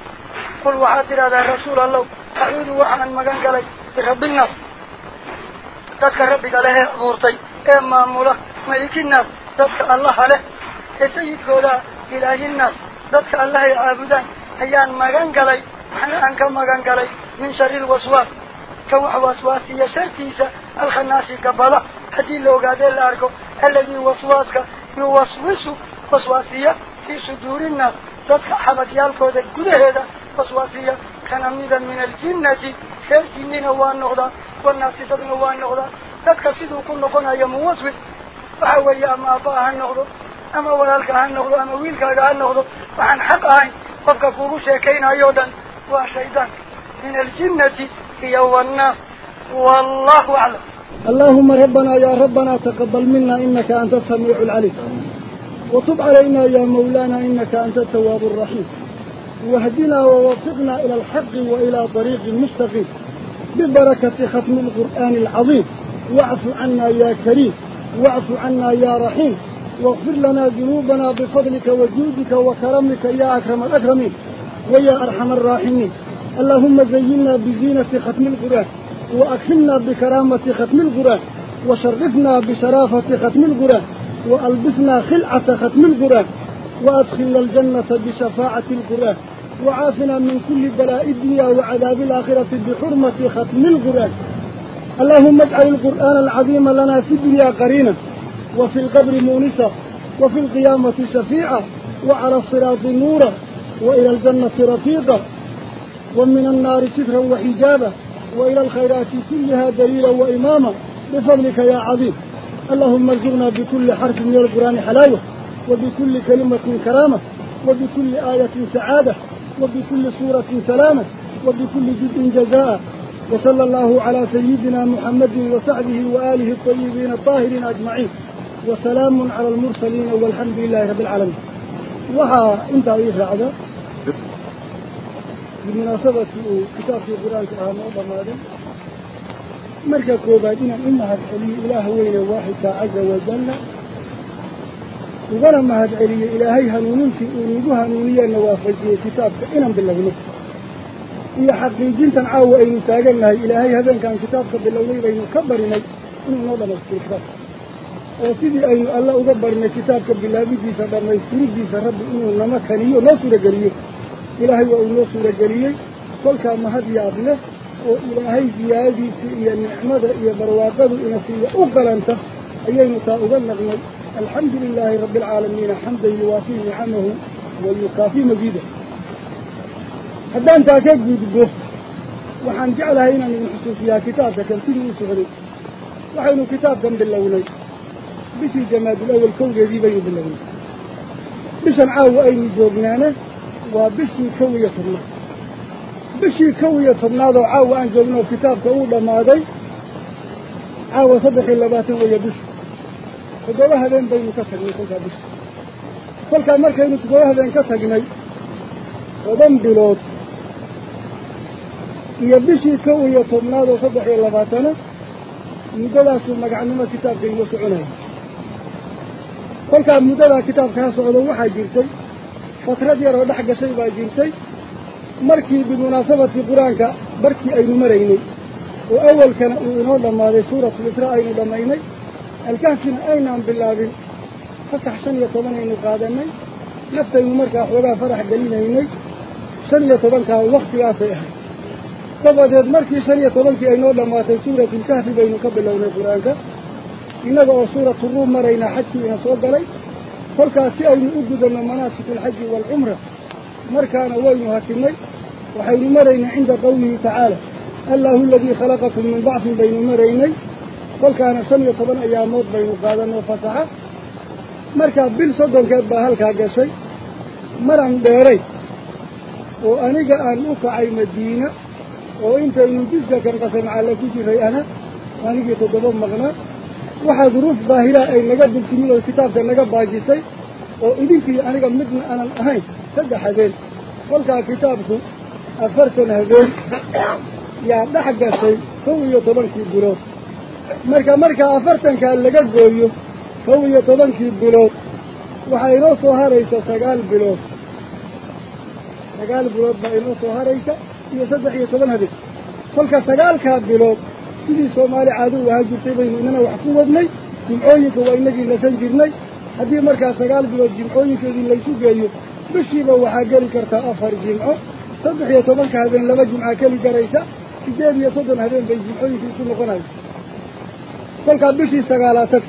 قل وحاطر هذا الرسول الله. أعود وحنا مغانقلي برب الناس. تذكر ربك عليه أغورتي إما مولا ملك الناس. تذكر الله عليه. Ee sayidkooda ilaahinaas dadka allahay caabudaan ayaan magan galay waxna aan ka magan galay min shari lwaswaas kan wax waswaasiya shartiisa alkhanaasi gabada haddii la ogaadee la arko alladii waswaaska yuwaswisu waswaasiya fii suduuri nnaas dadka xabadyaalkooda gudaheeda waswaasiya kana mida min aljinnati reer jinnina waa noqdaa wanaasi dadna waa noqdaa dadka siduu ku noqonayo muwaswis waxa weeye ama aabbaha ha noqdo ha noqdo ama wiilkaaga ha noqdo waxaan xaq ahayn qofka kugu sheekaynayo o dhan waa shaydaanka min aljinnati iyo wannaas wallahu aclam اللهم ربنا يا ربنا تقبل منا إنك أنت السميع العليم. وتب علينا يا مولانا إنك أنت التواب الرحيم. واهدنا ووفقنا إلى الحق وإلى طريق مستقيم. ببركة ختم القرآن العظيم. واعف عنا يا كريم. واعف عنا يا رحيم. واغفر لنا ذنوبنا بفضلك وجودك وكرمك يا أكرم الأكرمين ويا أرحم الراحمين. اللهم زينا بزينة ختم القرآن وأكرمنا بكرامة ختم القرآن وشرفنا بشرافة ختم القرآن وألبسنا خلعة ختم القرآن وأدخلنا الجنة بشفاعة القرآن وعافنا من كل بلاء الدنيا وعذاب الآخرة بحرمة ختم القرآن اللهم اجعل القرآن العظيم لنا في الدنيا قرينا وفي القبر مونسا وفي القيامة شفيعا وعلى الصراط نورا وإلى الجنة رفيقا ومن النار سترا وحجابا وإلى الخيرات كلها دليلا وإماما. بفضلك يا عظيم اللهم ارزقنا بكل حرف من القرآن حلاوة وبكل كلمة كرامة وبكل آية سعادة وبكل سورة سلامة وبكل جد جزاء. وصلى الله على سيدنا محمد وسعده وآله الطيبين الطاهرين أجمعين. وسلام على المرسلين والحمد لله رب العالمين. وها انت إيه هذا بمناسبة كتاب في القرآن كهذا ضمادا مركا كوبادنا إنها الحلي إله وين واحد عز وجل. ما هذا علي إلهي هنونين في أولوها هنونية نوافجية كتاب إنم بالله نفسه iyo xaqiijintan caawa aynu taagannahay ilaahay habeenkan kitaabka bilownay baynu ka barinay inuu noo dhamaystiro kitaabka سيدي أي الله أدبرنا كتابك بلادي في سبرنا يسترد في سرب إنه لما كانيه لا سورة جريه إلهي وأول لا سورة جريه كل كام هذي عبله وإلهي زيادة في النعمة يا برواقب إن فيه أقل أنت أي نساء أدبرنا الحمد لله رب العالمين حمد يوافي نعمه ويكافي مزيدا حتى أنت أكيد بيبه وحنجعلها هنا من حسوسيا كتابك كنتين وصغري وحنو كتاب جنب اللونين bishii jamaadul awal kowgeedii baynu bilownay bishan caawa aynu joognaana waa bishii kow iyo tobnaad bishii kow iyo tobnaad oo caawa aan joogno kitaabka uu dhammaaday caawa saddex iyo labaatan weeya bishu toddoba habeen baynu ka tagnay kolkaa bisha kolkaa markaynu toddoba habeen ka tagnay toban bilood iyo bishii kow iyo tobnaad oo saddex iyo labaatana muddadaasuu magacnimo kitaabka inoo kolkaa muddadaa kitaabka ha socdo waxaa jirtay fatrad yar oo dhex gashay baa jirtay markii bimunaasabati qur-aanka barkii aynu maraynay oo awalkana uu inoo dhammaaday suuratul israa aynu dhammaynay alkahfina aynaan bilaabin fasax shan iyo toban aynu qaadanay naftaynu markaa xoogaa farax gelinaynay shan iyo tobankaa waktigaasay ahayd dabadeed markii shan iyo tobankii ay noo dhammaatay suuratulkahfi baynu ka bilownay qur-aanka innaga oo suuratu ruum maraynaa xajkii ina soo galay kolkaas si aynu u gudanno manaasik alxaji waalcumra markaana waynu hakinay waxaynu maraynay cinda qawlihi tacaala allahu aladii khalaqakum min dacfin baynu maraynay kolkaana shan iyo toban ayaamood baynu qaadanoo fasaxa markaa bil soddonkeed baa halkaa gashay maran dheeray oo aniga aan u kacay madiina oo intaynu وحد روف ظاهرة أي نجد الكمية الكتاب ده نجد باجيسي وإذن في أنا مدن أنا هاي سد حذين فلقى كتابه أفرتنا هذين يا ده حق السي هو يطبن في البلوط مركا مركا أفرتن كان لقد قويه هو يطبن في البلوط وحي روسوها ريسا سقال بلوط سقال بلوط بأي روسوها ريسا يسجح يطبن هذين فلقى سقال كان بلوط سيدي صومالي عادوا وهاجوا طيبين إننا وحكوا وضني جمعونيك وإنجي لسان جرني هذه مركز قال بيوا جمعونيك وإن ليسوا بيأيو بشيبا وحاقالي كرتا أفر جمعو صدح يتبالك هذين لما جمعاك لقريسا إجابي يصدن هذين بي جمعونيك يكون لقناك فالك بشي استقالاتك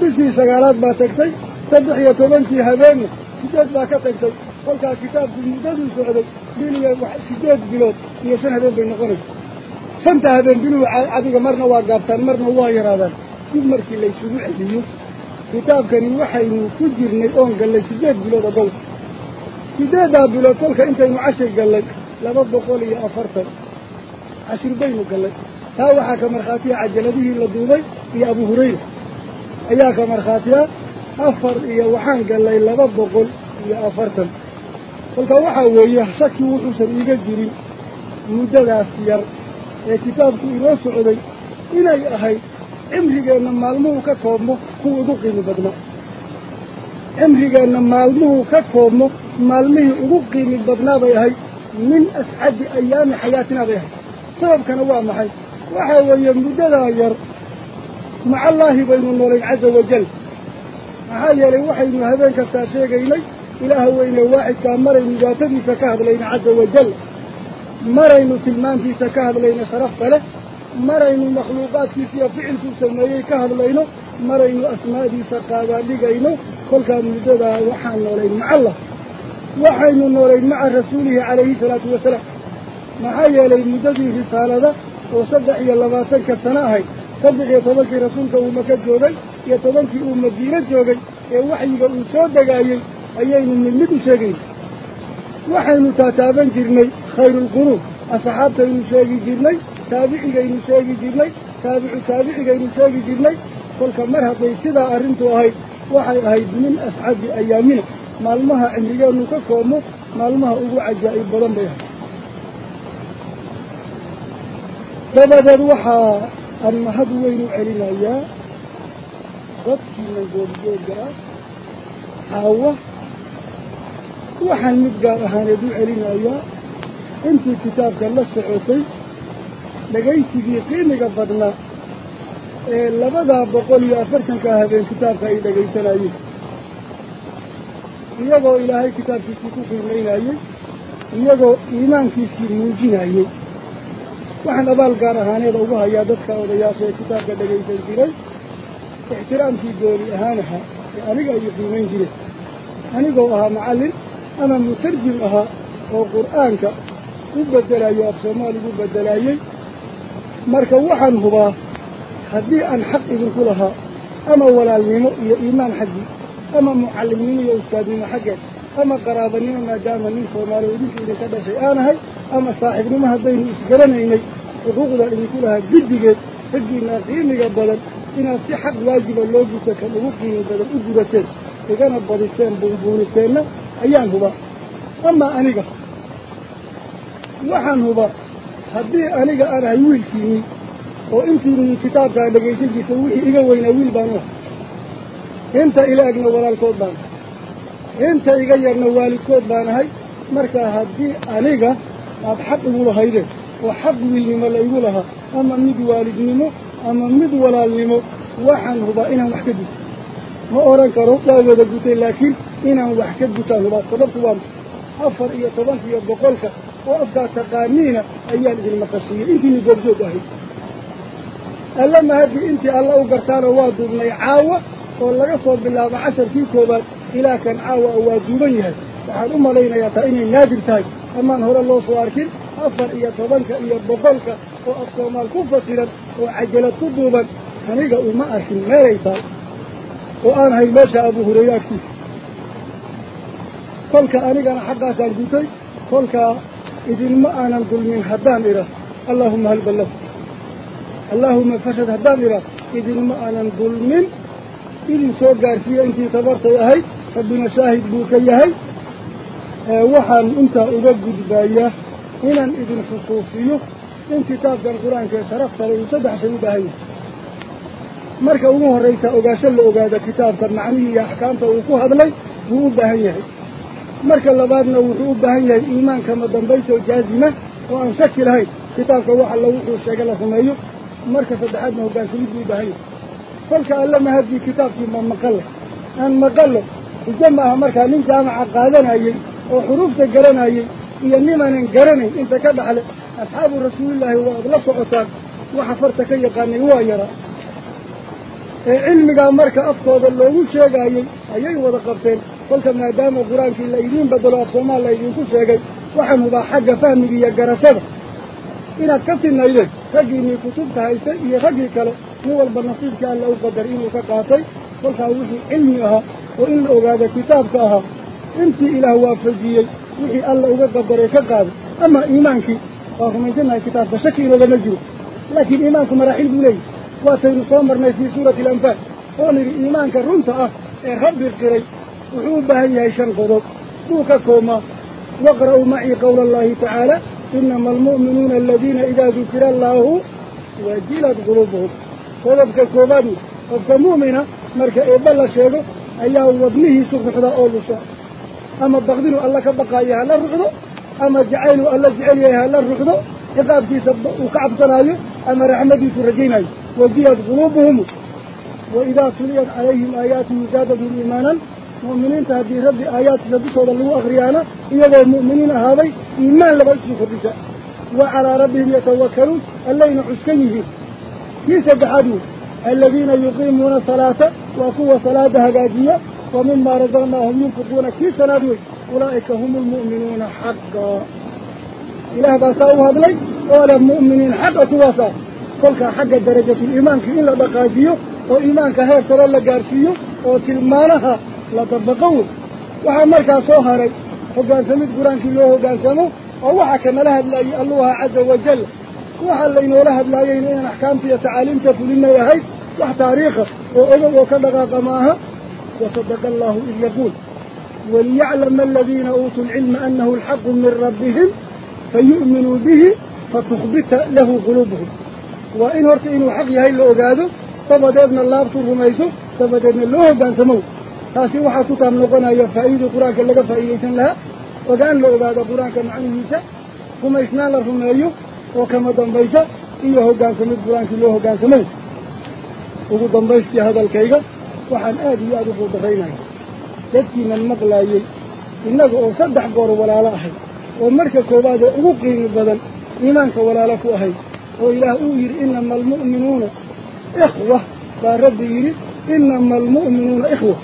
بشي استقالات ما تكتي صدح يتبالك هذين كتاب ما كتكتي فالك كتاب بمدد سعدك بيلي وحكتاب بلوت يسان هذين بي نقناك habeen biluhu adiga marna waa gaabtaan marna waa yaraadaan dib markii laysugu celiyo kitaabkani waxaynu ku jirnay oon gallay sideed bilood ogow sideeddaa bilood kolka intaynu cashir gallay laba boqol iyo afartan cashir baynu gallay taa waxaa ka markhaatiya cajaladihii la duubay iyo abu hurayra ayaa ka markhaatiya afar iyo waxaan gallay laba boqol iyo afartan kolka waxaa weeye shaki wuxuusan iiga jirin muddadaas yar inoo socday inay ahayd cimrigeenna maalmuhu ka koobmo kuwa ugu qiimi badnaa cimrigeenna maalmuhu ka koobmo maalmihii ugu qiimi badnaa bay ahayd min ascadi ayaami xayaatinaa bay ahayd sababkana waa maxay waxaa weeye muddadaa yar macallaahi baynu noolayn caza wajal maxaa yeelay waxaynu habeen kastaa sheegaynay ilaaha weyne waaxidkaa maraynu daatadiisa ka hadlayna caza wajal hadlayno sharafta leh maraynu makhluuqaadkiisa iyo ficilkuu sameeyey ka hadlayno maraynu asmaadiisa qaadaadhigayno kolkaa muddadaa waxaan noolayn maca allah waxaynu noolayn maca rasuulihi calayhi salaatu wasalaam maxaa yeelay muddadii risaalada oo saddex iyo labaatanka sano ahayd saddex iyo tobankii rasuulka uu maka joogay iyo tobankii uu madiino joogay ee waxyiga uu soo degaayey ayaynu mid mid u sheegayna waxaynu taataaban jirnay khayruulquruun asxaabtaynu sheegi jirnay taabicigaynu sheegi jirnay taabicu taabicigaynu sheegi jirnay. Kolka mar hadday sidaa arrintu ahayd waxay ahayd min ascadi ayaamina. Maalmaha cimrigeennu ka koobmo maalmaha ugu cajaa'ib badan bay ahayd. Dabadeed waxaa aan mahad weyn u celinayaa dadkiina goobjooga ah caawa waxaan mid gaar ahaaneed u celinayaa intii kitaabka la socotay dhegaysigii qiimiga badnaa ee labadaa boqol iyo afartanka habeen kitaabka ay dhegaysanayeen. Iyagoo ilaahay kitaabkiisii ku qiimaynayey iyagoo iimaankiisii muujinayey waxaan abaal gaar ahaaneeda ugu hayaa dadka odayaasha ee kitaabka dhegaysan jiray ixtiraamkii gooni ahaan ahaa ee aniga ay qiimayn jireen. Anigoo ahaa macallin ama mutarjim ahaa oo qur'aanka u bedelayo af soomaaligu bedelaayey marka waxaan hubaa haddii aan xaq idinku lahaa ama walaalnimo iyo iimaan xaggii ama mucallimnimo iyo ustaadnimo xaggeed ama qaraabanimo maadaama nin soomaali oo idinku idinka dhashay aanahay ama saaxiibnimo haddaynu isgaranaynay xuquuqda idinku lahaa guddigeed raggiinaa qiimiga badan inaad si xaq waajiba loo guto kan ugu qiimi badan u gudateen igana badiseen buunbuuniseenna waxaan hubaa haddii aniga aan ahay wiilkiinii oo intiini kitaabkaa dhegaysan jirta wixii iga weynaa wiil baan u ahay inta ila egna walaalkood baan ahay inta iga yarna waalidkood baan ahay markaa haddii aniga aad xaq igu lahaydeen oo xaq wiilnimo la igu lahaa ama mid waalidnimo ama mid walaalnimo waxaan hubaa inaan wax ka guto ka gutaan hubaa sababtu waa afar iyo tobanka iyo boqolka oo afkaa taqaaniina ayaan idin maqashiiyey intiini goobjoog ahayd alla mahadii intii alla u gartaana waa duubnay caawa oo laga soo bilaabo casharkii koowaad ilaa kan caawa waa duuban yahay waxaan u malaynayaa taa inay naadir tahay amaan hore loo soo arkin afar iyo tobanka iyo boqolka oo af soomaal ku fasiran oo cajalad ku duuban aniga uma arkin meelay tahay oo aan ahay meesha abu hureyre agtiisa kolka anigana xaqaasaan gutay kolkaa idinma aanan dulmin haddaan idha allaahuma hal ballahu allaahuma fashad haddaan idha idinma aanan dulmin idin soo gaarsiiya intii tabartay ahayd rabbina shaahid buu ka yahay waxaan intaa uga gudbayaa inaan idin xusuusiyo in kitaabkan qur-aanka ee sharafta le uu saddex shay u baahan yahay marka ugu horraysa ogaasho la ogaado kitaabka macnihii iyo axkaamta uu ku hadlay wuu u baahan yahay marka labaadna wuxuu u baahan yahay iimaanka madambaysa oo jaazima oo aan shaki lahayn kitaabka wax alla wuxuu sheega la rumeeyo marka saddexaadna hoggaansamid buu u baahan yahay kolka alla mahadii kitaabkii ma maqallo aan maqallo xujo maaha markaa nin jaamaca qaadanayey oo xuruufta garanayey iyo nimaanan garanayn inta ka dhaxle asxaabu rasuulillaahi waa ad la socotaan waxa farta ka yaqaanay waa yaraa cilmigaa marka afkooda loogu sheegaayey ayay wada qabteen kolka maadaama qur-aankii la idiin bedelo af soomaal la idinku sheegay waxaan hubaa xagga fahmiga iyo garashada inaad ka sinaydeen raggiinii kutubta haysta iyo raggii kale nin walba nasiibkii alla u qadar inuu ka qaatay kolkaa wixii cilmi ahaa oo in la ogaado kitaabka ahaa intii ilaah waafajiyey wixii alla uga qadaray ka qaaday ama iimaankii وسيد صمر في سورة الأنفال. ونري إيمانك الرنطة الرب إيه القري وحوبة هي هيشان قدوك دوك كوما. واقرأوا معي قول الله تعالى إنما المؤمنون الذين إذا ذكر الله وجلت قلوبهم. قلوبك كوباني قلوبك مؤمنة مركا إبالا إيه شاكو أيها وابنه سبحة أولو شاء أما بغضينه الله كبقى إياها للرغضة أما جعينه الله جعينه إياها للرغضة إذا أبدي سبقه وكعب صلاةه أما رحمة يترجينه وزيد قلوبهم. وإذا تليت عليهم آيات مزادة إيمانا مؤمنين تهدي رب آيات سبسة والله أغريانا إذا المؤمنين هذي إيمان لبسه سبسة وعلى ربهم يتوكلون اللين حسكنه ليس بحدو الذين يقيمون صلاة وقوة صلاة هجاجية ومما رزقناهم ينفقون كيس نبوي أولئك هم المؤمنون حقا. إله بساؤها بلي ولا المؤمنين حقا تواصل كل حق درجة الإيمان كإلا بقاجيه وإيمان إيمان كهذا ترى لجارسيه أو تلمانها لا تبقوه وعمر كصهري هو جالس ميت قران كيوه هو جالس سمو أو حكم له الله الله عز وجل هو حلين وله لا ين أنا حكمت يا تعاليم تقولين يا هاي وح تاريخه وأنا وكذا قماها وصدق الله إلا يقول وليعلم الذين أوتوا العلم أنه الحق من ربهم فيؤمنوا به فتخبت له قلوبهم fatukhbita lahu quluubuhum waa in horta inuu xaq yahay la ogaado dabadeedna laabtu rumayso dabadeedna loo hoggaansamo taasi waxaa ku taab noqonaya faa'iidii qur-aanka laga faa'iidaysan lahaa ogaan la ogaado qur-aanka macnihiisa rumaysnaan la rumeeyo oo kama dambaysa iyo hoggaansamid qur-aankii loo hoggaansamo ugu dambaystii hadalkayga waxaan aad iyo aada u fuudaraynaya dadkiinan maqlaayey innaga oo saddex goor walaalo ahay oo marka koowaad ee ugu qiimi badan iimaanka walaalo ku ahay وإله أوير إنما المؤمنون إخوة. فالرب يري إنما المؤمنون إخوة.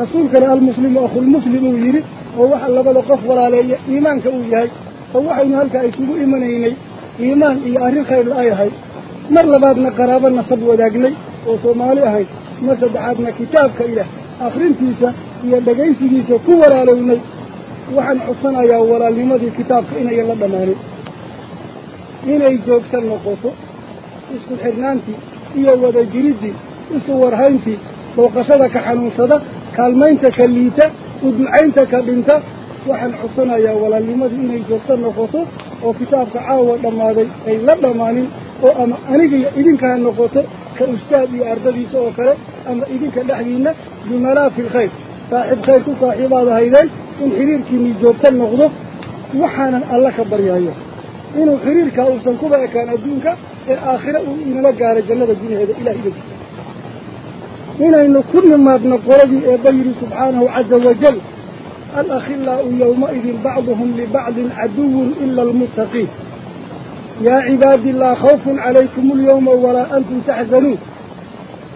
رسولك رأى المسلم أخو المسلم يري. ووحى الله بلا قفر علي إيمانك أوليهاي ووحى إنه هلك أيسيب إيمانيني إيمان إي أهري خير الآيهاي مر لبابنا قرابا نصب وداقلي وصوماليهاي نصد عادنا كتاب إله أخرين تيسا يدقين تيسا كور علينا وحن حصنا يا أولا لماذا كتاب إنا يلا دماني inay joogta noqoto isku xidhnaantii iyo wada jiriddii isu warhayntii booqashada ka xanuunsada kaalmaynta ka liita u ducaynta ka dhinta waxaan codsanayaa walaalnimadii inay joogto noqoto oo kitaabka caawa dhammaaday ay la dhammaanin oo ama aniga idinka ha noqoto ka ustaad iyo ardadiisa oo kale ama idinka dhexdiinna bimalaafi lkhayr saaxiib khayr ku saaxiibaad ahaydeen in xiriirkiinii joogto noqdo waxaanan alla ka baryayo إنه خريرك أو سنكبه كان أدونك الآخرة إن لك على جنة الدنيا هذا إلهي بك إنه إنه كل ما ابن قردي بير سبحانه عز وجل. الأخلاء يومئذ بعضهم لبعض عدو إلا المتقين. يا عباد الله خوف عليكم اليوم ولا أنتم تحزنون.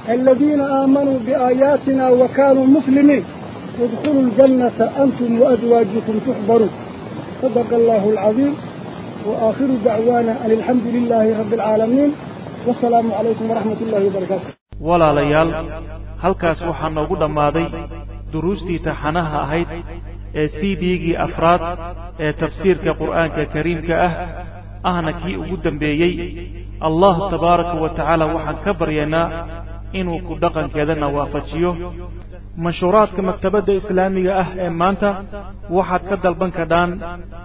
الذين آمنوا بآياتنا وكانوا مسلمين ادخلوا الجنة أنتم وأزواجكم تحبروا صدق الله العظيم. وآخر دعوانا أن الحمد لله رب العالمين والسلام عليكم ورحمة الله وبركاته walaalayaal halkaas waxaa noogu dhammaaday duruustii taxanaha ahayd ee c d-gii afraad ee tafsiirka qur'aanka kariimka ah ahna kii ugu dambeeyey allah tabaaraka wa tacaala waxaan ka baryaynaa inuu ku dhaqankeedana waafajiyo manshuuraadka maktabadda islaamiga ah ee maanta waxaad ka dalban kadhaan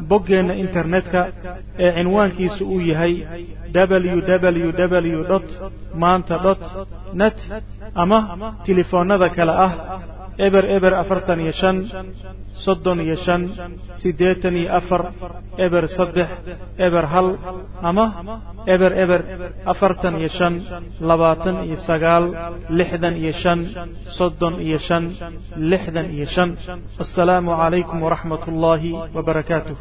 boggeenna internetka ee cinwaankiisu uu yahay www dot maanta dot net ama tilifoonnada kale ah eber eber afartan iyo shan soddon iyo shan siddeetan iyo afar eber saddex eber hal ama eber eber afartan iyo shan labaatan iyo sagaal lixdan iyo shan soddon iyo shan lixdan iyo shan. Assalaamu calaykum waraxmat ullaahi wa barakaatuh